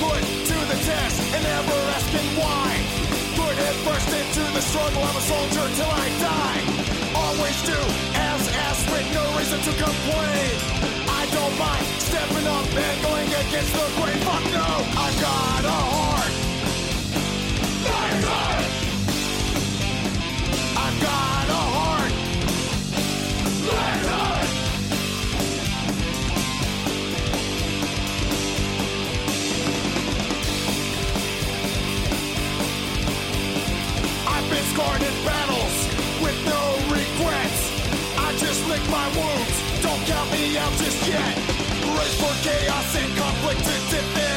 put to the test and never asking why. Put head first into the struggle. I'm a soldier till I die. Always do as asked with no reason to complain. I don't mind stepping up and going against the grain. In battles with no regrets. I just lick my wounds, don't count me out just yet. Race for chaos and conflict to defeat.